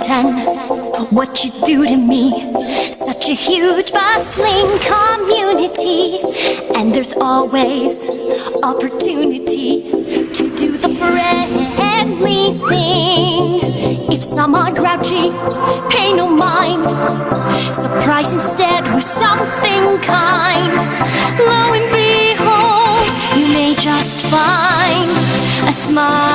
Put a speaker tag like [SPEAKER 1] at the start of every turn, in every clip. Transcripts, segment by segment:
[SPEAKER 1] pattern. What
[SPEAKER 2] you do to me, such a huge bustling community, and there's always opportunity to do the friendly thing. If some are grouchy, pay no mind. Surprise instead with something kind. Lo and behold, you may just find a smile.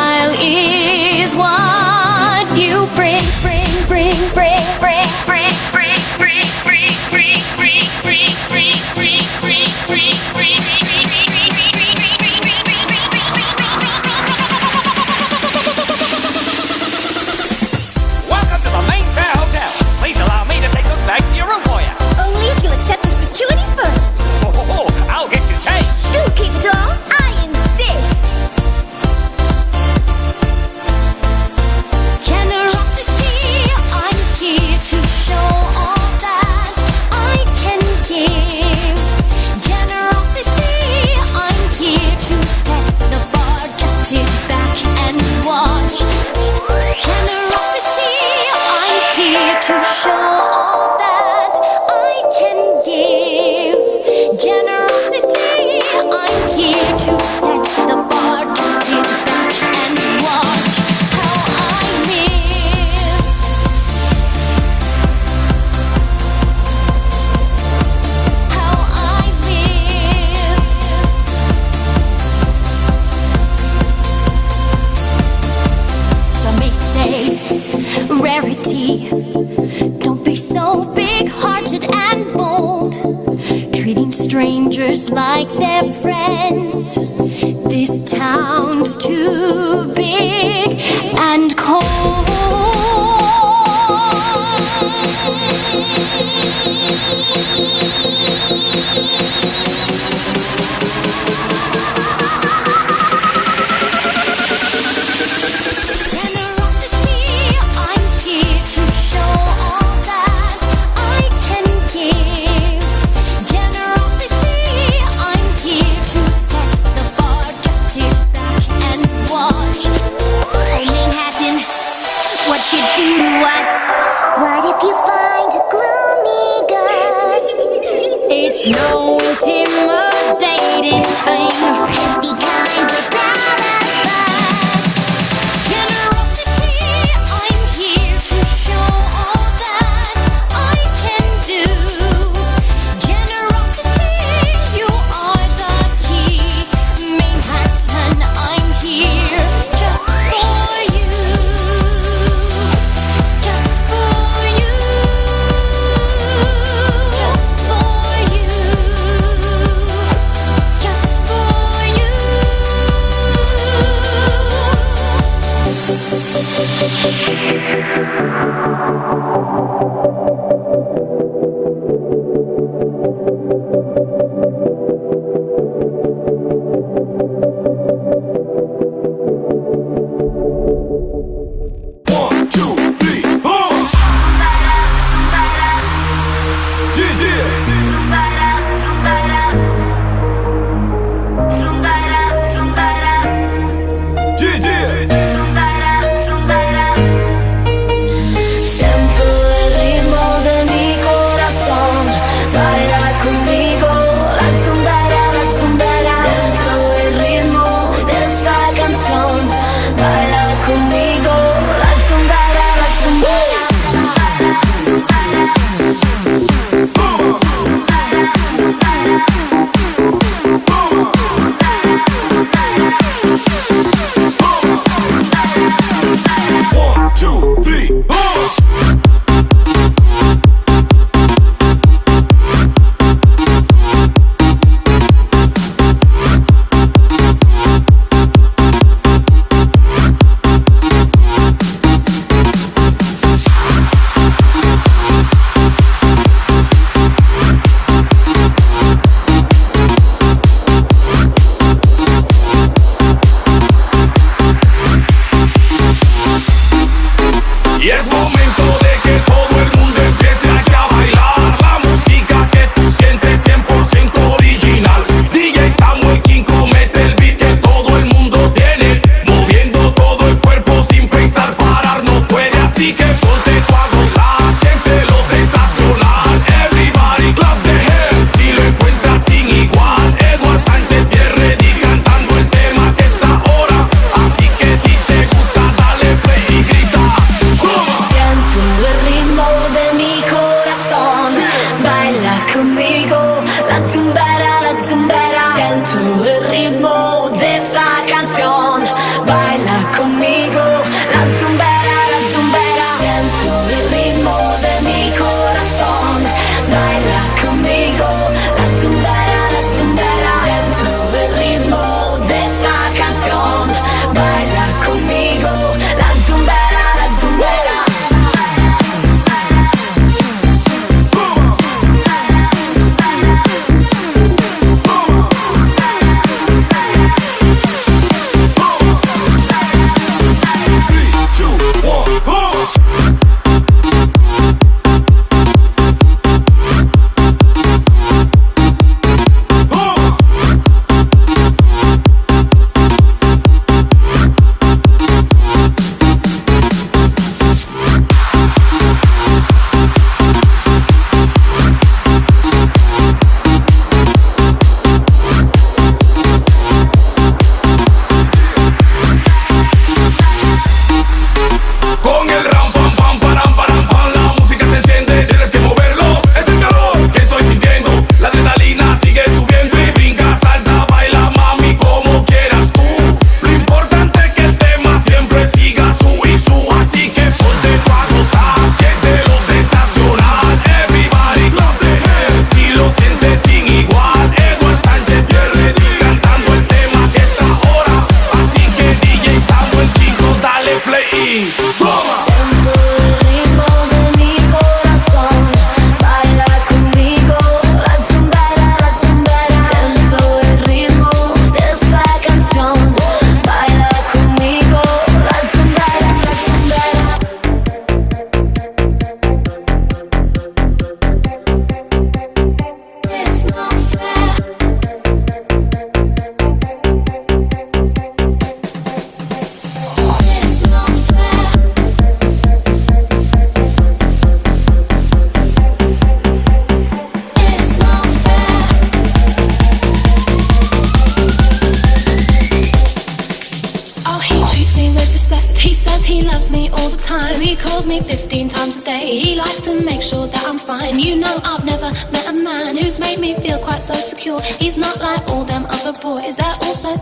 [SPEAKER 2] Don't be so big hearted and bold, treating strangers like they're friends. This town's too big and
[SPEAKER 3] cold.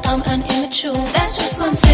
[SPEAKER 3] Dumb and immature. There's just one thing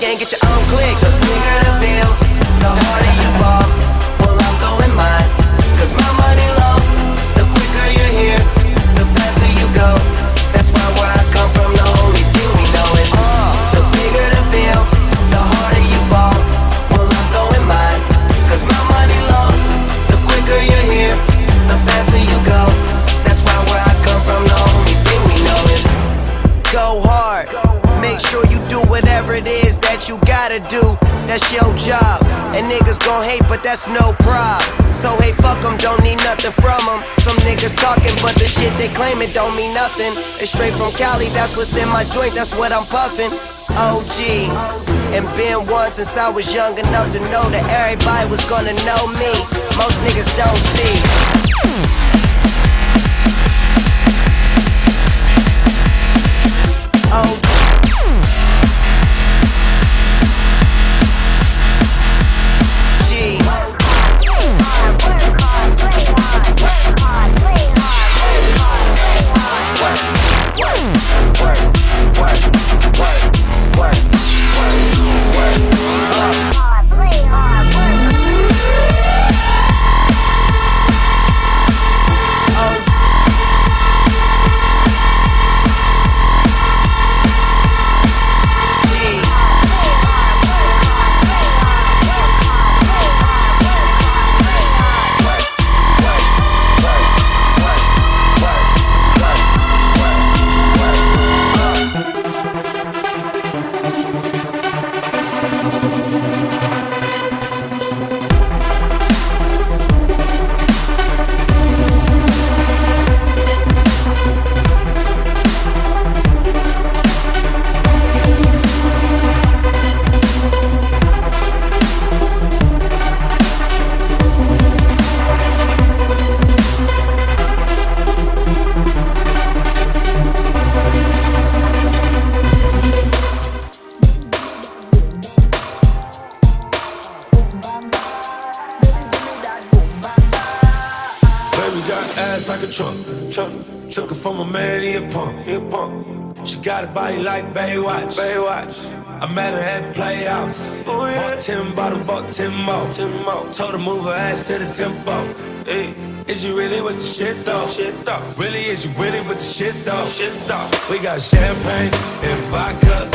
[SPEAKER 4] gang, get your own click. straight from Cali, that's what's in my joint, that's what I'm puffing. OG. And been one since I was young enough to know that everybody was gonna know me. Most niggas don't see.
[SPEAKER 5] got champagne and vodka.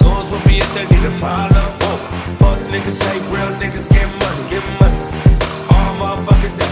[SPEAKER 5] Goons with me if they need a problem. Oh, fuck niggas, hate real niggas, get money. All motherfucking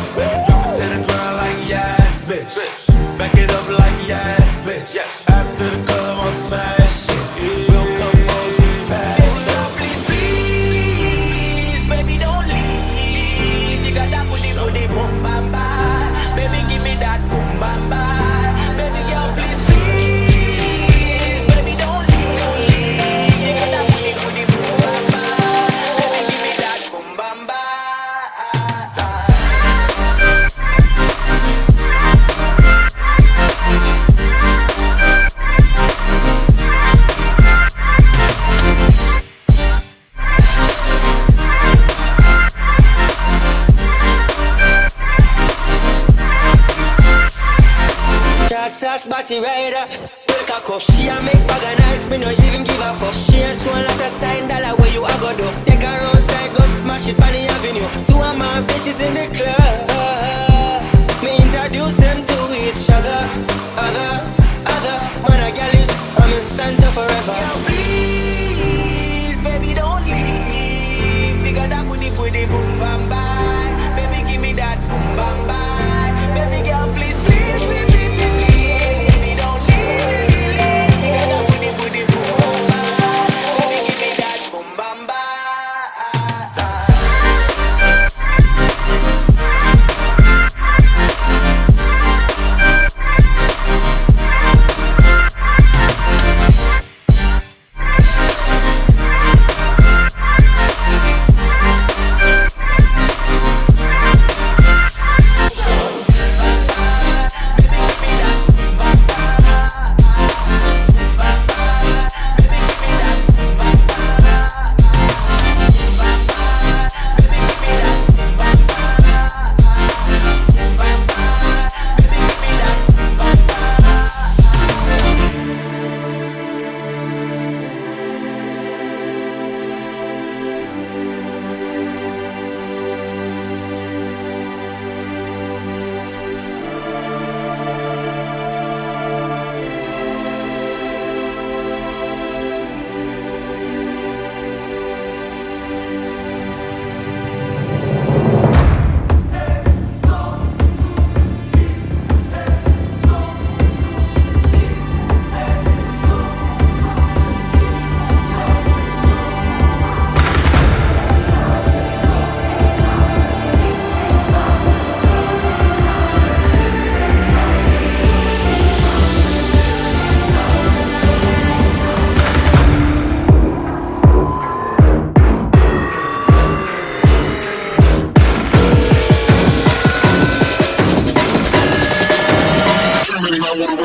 [SPEAKER 6] Thank.